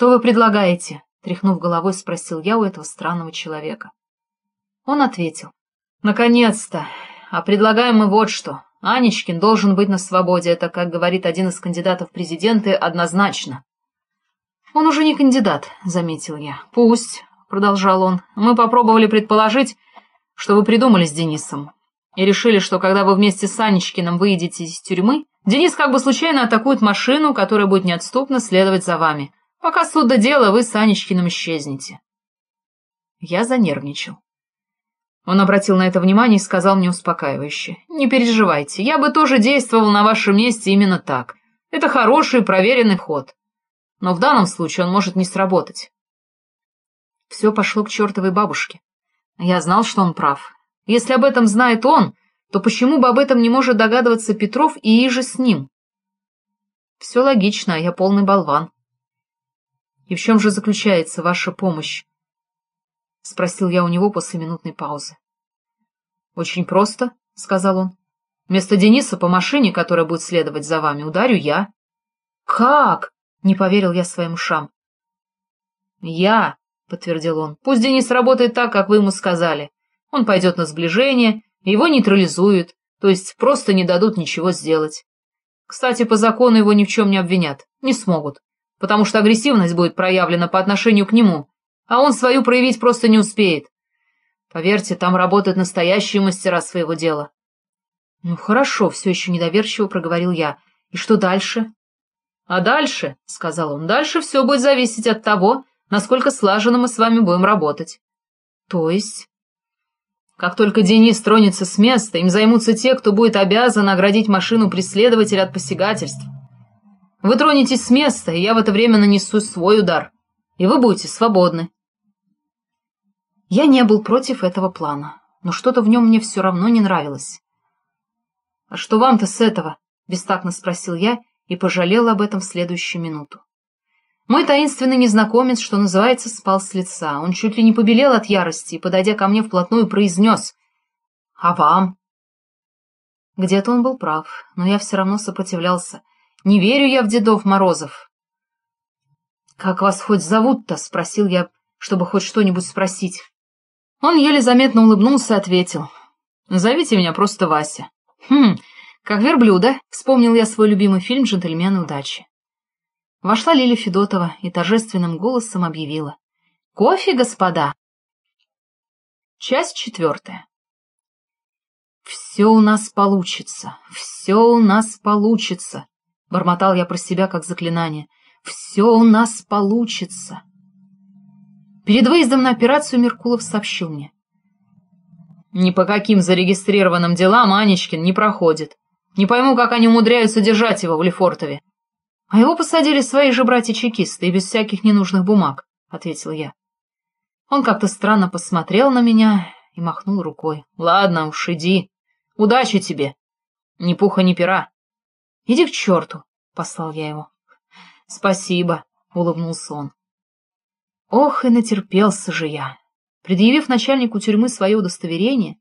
«Что вы предлагаете?» — тряхнув головой, спросил я у этого странного человека. Он ответил. «Наконец-то! А предлагаем мы вот что. Анечкин должен быть на свободе, это, как говорит один из кандидатов в президенты, однозначно». «Он уже не кандидат», — заметил я. «Пусть», — продолжал он. «Мы попробовали предположить, что вы придумали с Денисом, и решили, что когда вы вместе с Анечкиным выйдете из тюрьмы, Денис как бы случайно атакует машину, которая будет неотступно следовать за вами. Пока суд до дела, вы с Анечкиным исчезнете. Я занервничал. Он обратил на это внимание и сказал мне успокаивающе. «Не переживайте, я бы тоже действовал на вашем месте именно так. Это хороший проверенный ход. Но в данном случае он может не сработать». Все пошло к чертовой бабушке. Я знал, что он прав. Если об этом знает он, то почему бы об этом не может догадываться Петров и иже с ним? Все логично, я полный болван. И в чем же заключается ваша помощь? — спросил я у него после минутной паузы. — Очень просто, — сказал он. — Вместо Дениса по машине, которая будет следовать за вами, ударю я. — Как? — не поверил я своим ушам. — Я, — подтвердил он. — Пусть Денис работает так, как вы ему сказали. Он пойдет на сближение, его нейтрализуют, то есть просто не дадут ничего сделать. Кстати, по закону его ни в чем не обвинят, не смогут, потому что агрессивность будет проявлена по отношению к нему, а он свою проявить просто не успеет. Поверьте, там работают настоящие мастера своего дела. — Ну хорошо, — все еще недоверчиво проговорил я. — И что дальше? — А дальше, — сказал он, — дальше все будет зависеть от того, насколько слаженно мы с вами будем работать. — То есть? Как только Денис тронется с места, им займутся те, кто будет обязан оградить машину преследователя от посягательств. Вы тронетесь с места, и я в это время нанесу свой удар, и вы будете свободны. Я не был против этого плана, но что-то в нем мне все равно не нравилось. — А что вам-то с этого? — бестактно спросил я и пожалел об этом в следующую минуту. Мой таинственный незнакомец, что называется, спал с лица. Он чуть ли не побелел от ярости и, подойдя ко мне вплотную, произнес «А вам?» Где-то он был прав, но я все равно сопротивлялся. Не верю я в дедов Морозов. «Как вас хоть зовут-то?» — спросил я, чтобы хоть что-нибудь спросить. Он еле заметно улыбнулся и ответил. «Зовите меня просто Вася». «Хм, как верблюда», — вспомнил я свой любимый фильм «Джентльмены удачи». Вошла Лиля Федотова и торжественным голосом объявила. «Кофе, господа!» Часть четвертая. «Все у нас получится, все у нас получится», — бормотал я про себя как заклинание. «Все у нас получится». Перед выездом на операцию Меркулов сообщил мне. «Ни по каким зарегистрированным делам Анечкин не проходит. Не пойму, как они умудряются держать его в Лефортове. — А его посадили свои же братья-чекисты и без всяких ненужных бумаг, — ответил я. Он как-то странно посмотрел на меня и махнул рукой. — Ладно уж, иди. Удачи тебе. Ни пуха, ни пера. — Иди к черту, — послал я его. — Спасибо, — улыбнулся он. Ох, и натерпелся же я. Предъявив начальнику тюрьмы свое удостоверение,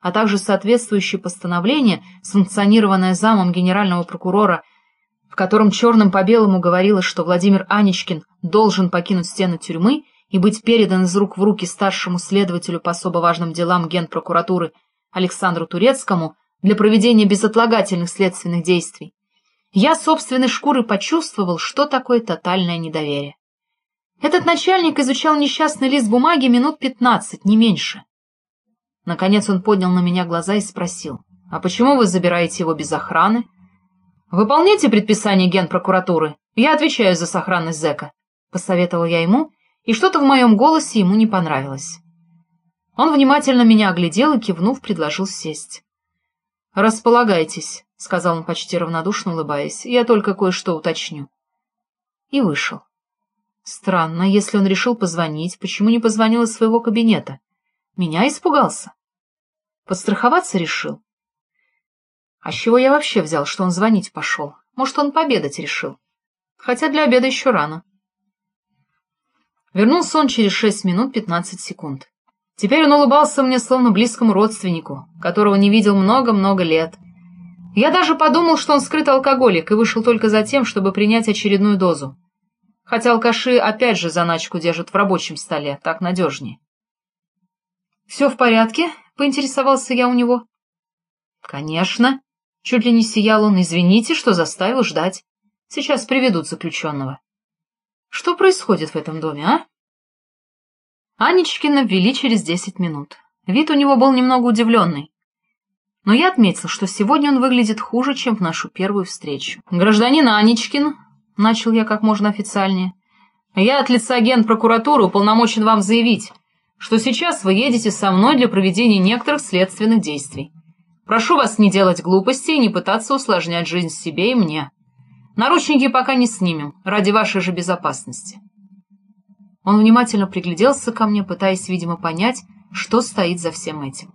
а также соответствующее постановление, санкционированное замом генерального прокурора в котором черным по белому говорилось, что Владимир Аничкин должен покинуть стены тюрьмы и быть передан из рук в руки старшему следователю по особо важным делам генпрокуратуры Александру Турецкому для проведения безотлагательных следственных действий, я собственной шкурой почувствовал, что такое тотальное недоверие. Этот начальник изучал несчастный лист бумаги минут пятнадцать, не меньше. Наконец он поднял на меня глаза и спросил, «А почему вы забираете его без охраны?» «Выполняйте предписание генпрокуратуры, я отвечаю за сохранность зэка», — посоветовал я ему, и что-то в моем голосе ему не понравилось. Он внимательно меня оглядел и, кивнув, предложил сесть. «Располагайтесь», — сказал он почти равнодушно, улыбаясь, — «я только кое-что уточню». И вышел. Странно, если он решил позвонить, почему не позвонил из своего кабинета? Меня испугался. Подстраховаться решил. А с чего я вообще взял, что он звонить пошел? Может, он пообедать решил? Хотя для обеда еще рано. Вернулся он через шесть минут пятнадцать секунд. Теперь он улыбался мне словно близкому родственнику, которого не видел много-много лет. Я даже подумал, что он скрытый алкоголик и вышел только за тем, чтобы принять очередную дозу. Хотя алкаши опять же заначку держат в рабочем столе, так надежнее. «Все в порядке?» — поинтересовался я у него. «Конечно». Чуть ли не сиял он. «Извините, что заставил ждать. Сейчас приведут заключенного». «Что происходит в этом доме, а?» Анечкина ввели через десять минут. Вид у него был немного удивленный. Но я отметил, что сегодня он выглядит хуже, чем в нашу первую встречу. «Гражданин Анечкин», — начал я как можно официальнее, — «я от лица генпрокуратуры уполномочен вам заявить, что сейчас вы едете со мной для проведения некоторых следственных действий. Прошу вас не делать глупостей и не пытаться усложнять жизнь себе и мне. Наручники пока не снимем, ради вашей же безопасности». Он внимательно пригляделся ко мне, пытаясь, видимо, понять, что стоит за всем этим.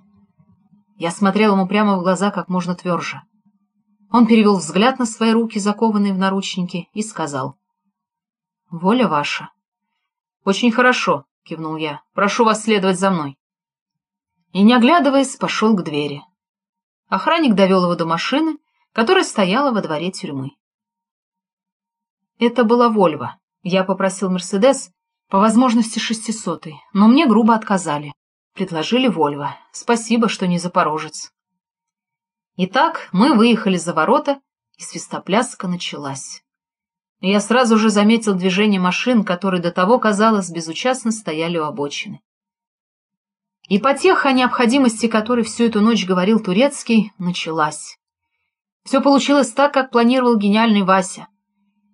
Я смотрел ему прямо в глаза как можно тверже. Он перевел взгляд на свои руки, закованные в наручники, и сказал. «Воля ваша». «Очень хорошо», — кивнул я. «Прошу вас следовать за мной». И, не оглядываясь, пошел к двери. Охранник довел его до машины, которая стояла во дворе тюрьмы. Это была Вольва. Я попросил Мерседес, по возможности шестисотый, но мне грубо отказали. Предложили Вольво. Спасибо, что не запорожец. Итак, мы выехали за ворота, и свистопляска началась. Я сразу же заметил движение машин, которые до того, казалось, безучастно стояли у обочины. И потеха, о необходимости которой всю эту ночь говорил Турецкий, началась. Все получилось так, как планировал гениальный Вася.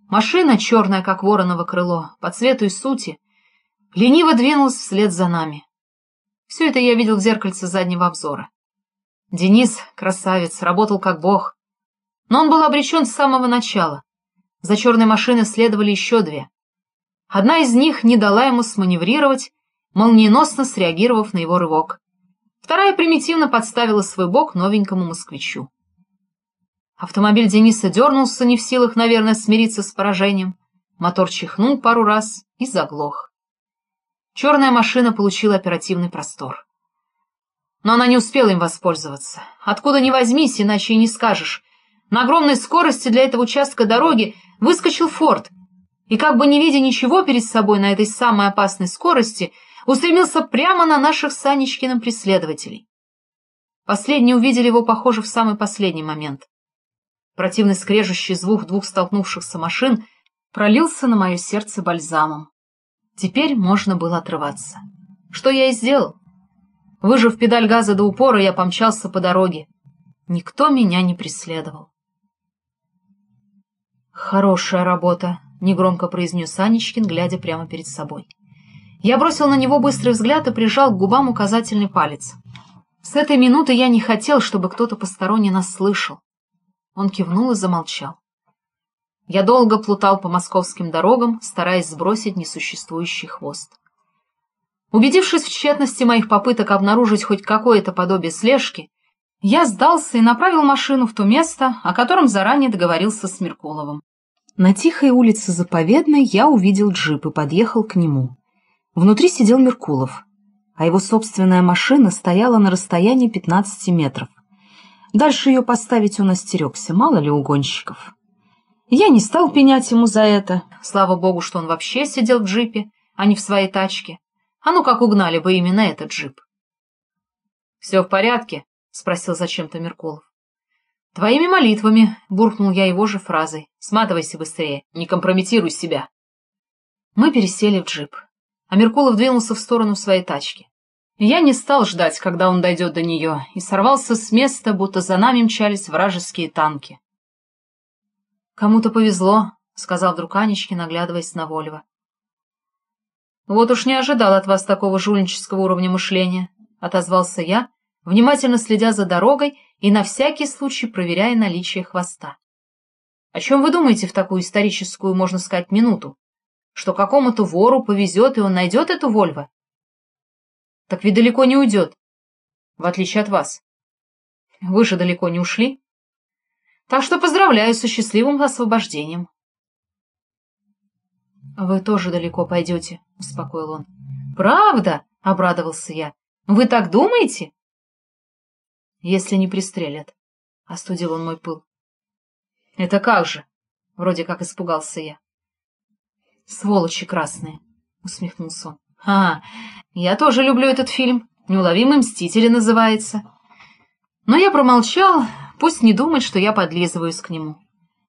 Машина, черная, как вороново крыло, по цвету и сути, лениво двинулась вслед за нами. Все это я видел в зеркальце заднего обзора. Денис, красавец, работал как бог. Но он был обречен с самого начала. За черной машиной следовали еще две. Одна из них не дала ему сманеврировать, молниеносно среагировав на его рывок. Вторая примитивно подставила свой бок новенькому москвичу. Автомобиль Дениса дернулся, не в силах, наверное, смириться с поражением. Мотор чихнул пару раз и заглох. Черная машина получила оперативный простор. Но она не успела им воспользоваться. Откуда ни возьмись, иначе и не скажешь. На огромной скорости для этого участка дороги выскочил Форд, и как бы не видя ничего перед собой на этой самой опасной скорости, устремился прямо на наших с Анечкиным преследователей. Последние увидели его, похоже, в самый последний момент. Противный скрежущий звук двух столкнувшихся машин пролился на мое сердце бальзамом. Теперь можно было отрываться. Что я и сделал. Выжав педаль газа до упора, я помчался по дороге. Никто меня не преследовал. «Хорошая работа», — негромко произнес Анечкин, глядя прямо перед собой. Я бросил на него быстрый взгляд и прижал к губам указательный палец. С этой минуты я не хотел, чтобы кто-то посторонний нас слышал. Он кивнул и замолчал. Я долго плутал по московским дорогам, стараясь сбросить несуществующий хвост. Убедившись в тщетности моих попыток обнаружить хоть какое-то подобие слежки, я сдался и направил машину в то место, о котором заранее договорился с Меркуловым. На тихой улице Заповедной я увидел джип и подъехал к нему. Внутри сидел Меркулов, а его собственная машина стояла на расстоянии 15 метров. Дальше ее поставить он остерегся, мало ли угонщиков. Я не стал пенять ему за это. Слава богу, что он вообще сидел в джипе, а не в своей тачке. А ну как угнали бы именно этот джип. — Все в порядке? — спросил зачем-то Меркулов. — Твоими молитвами, — буркнул я его же фразой. — Сматывайся быстрее, не компрометируй себя. Мы пересели в джип, а Меркулов двинулся в сторону своей тачки. Я не стал ждать, когда он дойдет до нее, и сорвался с места, будто за нами мчались вражеские танки. «Кому-то повезло», — сказал вдруг Анечкин, наглядываясь на Вольво. «Вот уж не ожидал от вас такого жульнического уровня мышления», — отозвался я, внимательно следя за дорогой и на всякий случай проверяя наличие хвоста. «О чем вы думаете в такую историческую, можно сказать, минуту? Что какому-то вору повезет, и он найдет эту Вольво?» «Так ведь далеко не уйдет, в отличие от вас. Вы же далеко не ушли?» Так что поздравляю со счастливым освобождением. — Вы тоже далеко пойдете, — успокоил он. — Правда? — обрадовался я. — Вы так думаете? — Если не пристрелят, — остудил он мой пыл. — Это как же? — вроде как испугался я. Сволочи красные, усмехнулся он. А, я тоже люблю этот фильм. Неуловимые мстители называется. Но я промолчал, пусть не думает, что я подлизываюсь к нему.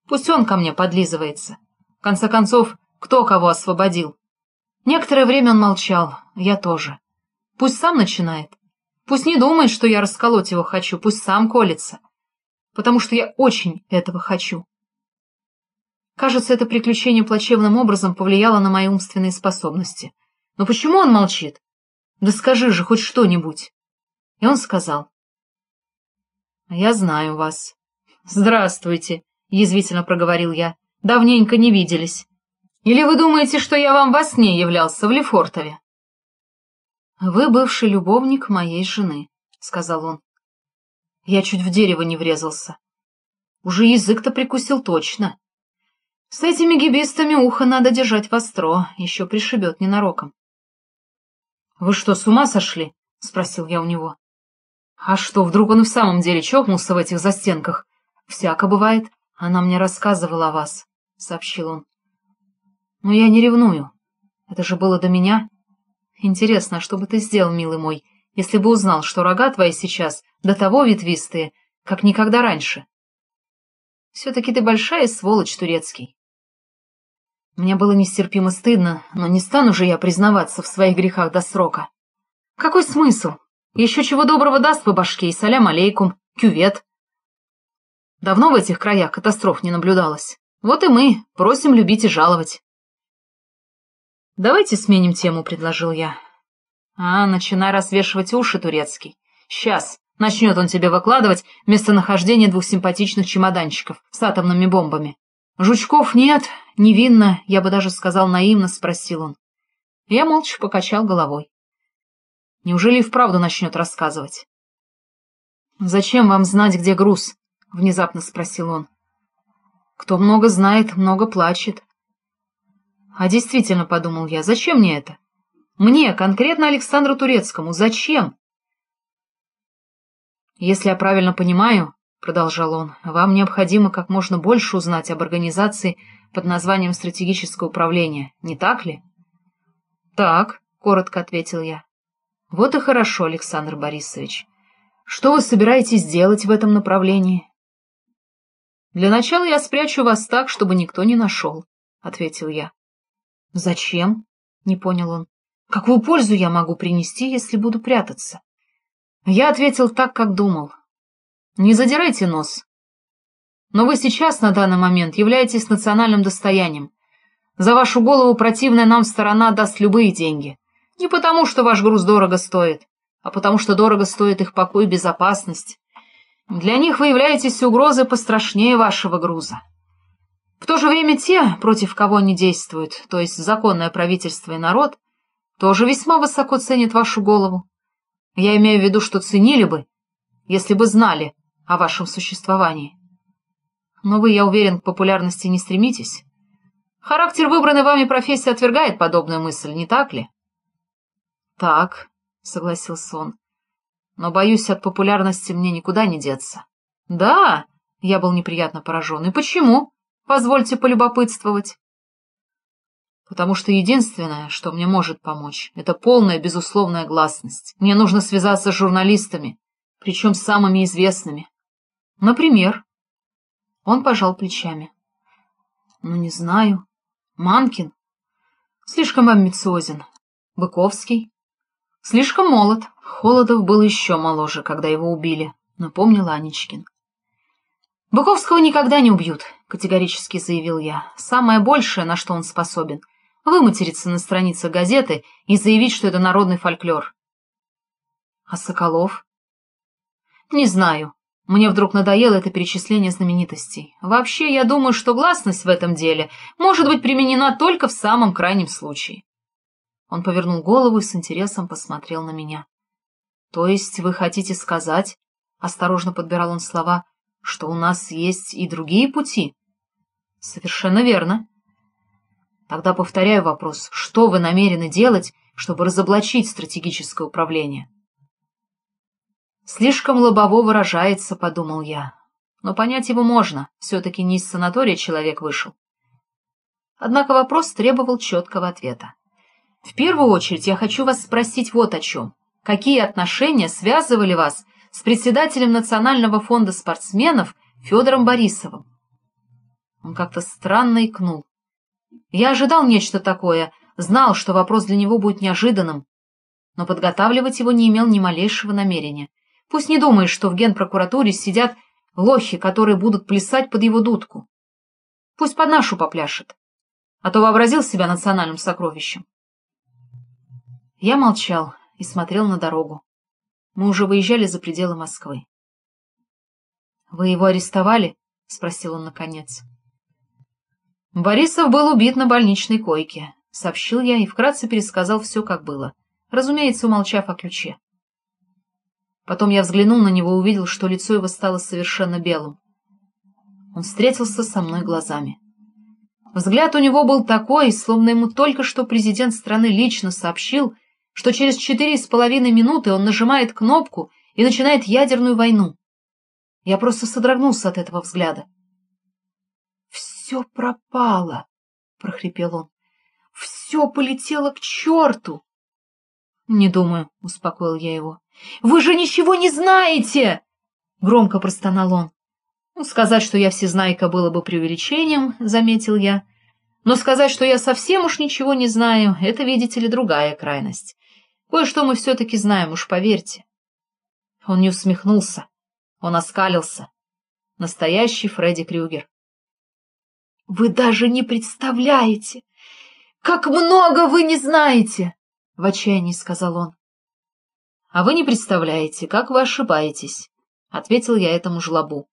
Пусть он ко мне подлизывается. В конце концов, кто кого освободил? Некоторое время он молчал, я тоже. Пусть сам начинает. Пусть не думает, что я расколоть его хочу, пусть сам колется. Потому что я очень этого хочу. Кажется, это приключение плачевным образом повлияло на мои умственные способности. Но почему он молчит? Да скажи же хоть что-нибудь. И он сказал. «Я знаю вас». «Здравствуйте», — язвительно проговорил я. «Давненько не виделись. Или вы думаете, что я вам во сне являлся в Лефортове?» «Вы бывший любовник моей жены», — сказал он. Я чуть в дерево не врезался. Уже язык-то прикусил точно. С этими гибистами ухо надо держать востро, еще пришибет ненароком. — Вы что, с ума сошли? — спросил я у него. — А что, вдруг он в самом деле чокнулся в этих застенках? Всяко бывает. Она мне рассказывала о вас, — сообщил он. — Но я не ревную. Это же было до меня. Интересно, а что бы ты сделал, милый мой, если бы узнал, что рога твои сейчас до того ветвистые, как никогда раньше? Все-таки ты большая сволочь, турецкий. Мне было нестерпимо стыдно, но не стану же я признаваться в своих грехах до срока. Какой смысл? Еще чего доброго даст по башке и салям алейкум, кювет. Давно в этих краях катастроф не наблюдалось. Вот и мы просим любить и жаловать. «Давайте сменим тему», — предложил я. «А, начинай развешивать уши, турецкий. Сейчас начнет он тебе выкладывать местонахождение двух симпатичных чемоданчиков с атомными бомбами. Жучков нет, невинно, я бы даже сказал наивно, спросил он. Я молча покачал головой. Неужели и вправду начнет рассказывать? «Зачем вам знать, где груз?» — внезапно спросил он. «Кто много знает, много плачет». «А действительно, — подумал я, — зачем мне это? Мне, конкретно Александру Турецкому, зачем?» «Если я правильно понимаю, — продолжал он, — вам необходимо как можно больше узнать об организации под названием «Стратегическое управление», не так ли? — Так, — коротко ответил я. — Вот и хорошо, Александр Борисович. Что вы собираетесь делать в этом направлении? — Для начала я спрячу вас так, чтобы никто не нашел, — ответил я. — Зачем? — не понял он. — Какую пользу я могу принести, если буду прятаться? Я ответил так, как думал. Не задирайте нос. Но вы сейчас, на данный момент, являетесь национальным достоянием. За вашу голову противная нам сторона даст любые деньги. Не потому, что ваш груз дорого стоит, а потому, что дорого стоит их покой и безопасность. Для них вы являетесь угрозой пострашнее вашего груза. В то же время те, против кого они действуют, то есть законное правительство и народ, тоже весьма высоко ценят вашу голову. Я имею в виду, что ценили бы, если бы знали, о вашем существовании. Но вы, я уверен, к популярности не стремитесь. Характер выбранной вами профессии отвергает подобную мысль, не так ли? — Так, — согласился он. — Но, боюсь, от популярности мне никуда не деться. — Да, — я был неприятно поражен. — И почему? Позвольте полюбопытствовать. — Потому что единственное, что мне может помочь, это полная безусловная гласность. Мне нужно связаться с журналистами, причем с самыми известными. Например? Он пожал плечами. Ну, не знаю. Манкин? Слишком амбициозен. Быковский? Слишком молод. Холодов был еще моложе, когда его убили, напомнил Анечкин. Быковского никогда не убьют, категорически заявил я. Самое большее, на что он способен, выматериться на страницах газеты и заявить, что это народный фольклор. А Соколов? Не знаю. Мне вдруг надоело это перечисление знаменитостей. Вообще, я думаю, что гласность в этом деле может быть применена только в самом крайнем случае. Он повернул голову и с интересом посмотрел на меня. — То есть вы хотите сказать, — осторожно подбирал он слова, — что у нас есть и другие пути? — Совершенно верно. Тогда повторяю вопрос, что вы намерены делать, чтобы разоблачить стратегическое управление? — Слишком лобово выражается, подумал я. Но понять его можно, все-таки не из санатория человек вышел. Однако вопрос требовал четкого ответа. В первую очередь я хочу вас спросить вот о чем. Какие отношения связывали вас с председателем Национального фонда спортсменов Федором Борисовым? Он как-то странно икнул. Я ожидал нечто такое, знал, что вопрос для него будет неожиданным, но подготавливать его не имел ни малейшего намерения. Пусть не думает, что в генпрокуратуре сидят лохи, которые будут плясать под его дудку. Пусть под нашу попляшет, а то вообразил себя национальным сокровищем. Я молчал и смотрел на дорогу. Мы уже выезжали за пределы Москвы. — Вы его арестовали? — спросил он наконец. Борисов был убит на больничной койке, — сообщил я и вкратце пересказал все, как было, разумеется, умолчав о ключе. Потом я взглянул на него и увидел, что лицо его стало совершенно белым. Он встретился со мной глазами. Взгляд у него был такой, словно ему только что президент страны лично сообщил, что через четыре с половиной минуты он нажимает кнопку и начинает ядерную войну. Я просто содрогнулся от этого взгляда. «Все пропало!» — прохрипел он. «Все полетело к черту!» «Не думаю», — успокоил я его. «Вы же ничего не знаете!» — громко простонал он. Ну, сказать, что я всезнайка, было бы преувеличением, — заметил я. Но сказать, что я совсем уж ничего не знаю, — это, видите ли, другая крайность. Кое-что мы все-таки знаем, уж поверьте. Он не усмехнулся. Он оскалился. Настоящий Фредди Крюгер. — Вы даже не представляете, как много вы не знаете! — в отчаянии сказал он. — А вы не представляете, как вы ошибаетесь, — ответил я этому жлобу.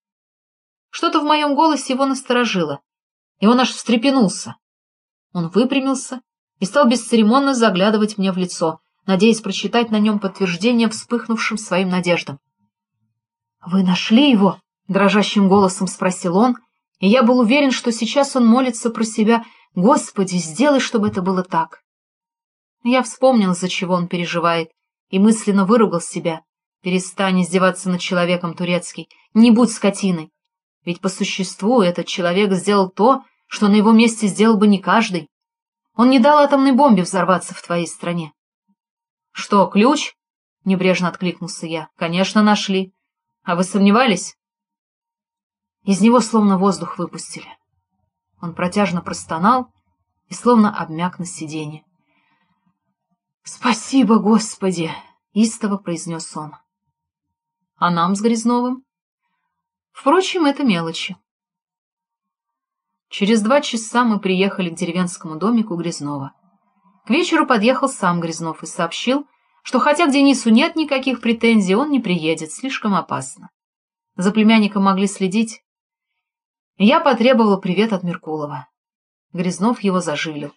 Что-то в моем голосе его насторожило, и он аж встрепенулся. Он выпрямился и стал бесцеремонно заглядывать мне в лицо, надеясь прочитать на нем подтверждение вспыхнувшим своим надеждам. — Вы нашли его? — дрожащим голосом спросил он, и я был уверен, что сейчас он молится про себя «Господи, сделай, чтобы это было так». Я вспомнил, из-за чего он переживает, и мысленно выругал себя. «Перестань издеваться над человеком, турецкий, не будь скотиной. Ведь по существу этот человек сделал то, что на его месте сделал бы не каждый. Он не дал атомной бомбе взорваться в твоей стране. — Что, ключ? — небрежно откликнулся я. — Конечно, нашли. А вы сомневались? Из него словно воздух выпустили. Он протяжно простонал и словно обмяк на сиденье. — Спасибо, Господи! — истово произнес он. — А нам с Грязновым? Впрочем, это мелочи. Через два часа мы приехали к деревенскому домику Грязнова. К вечеру подъехал сам Грязнов и сообщил, что хотя к Денису нет никаких претензий, он не приедет, слишком опасно. За племянником могли следить. Я потребовал привет от Меркулова. Грязнов его зажилил.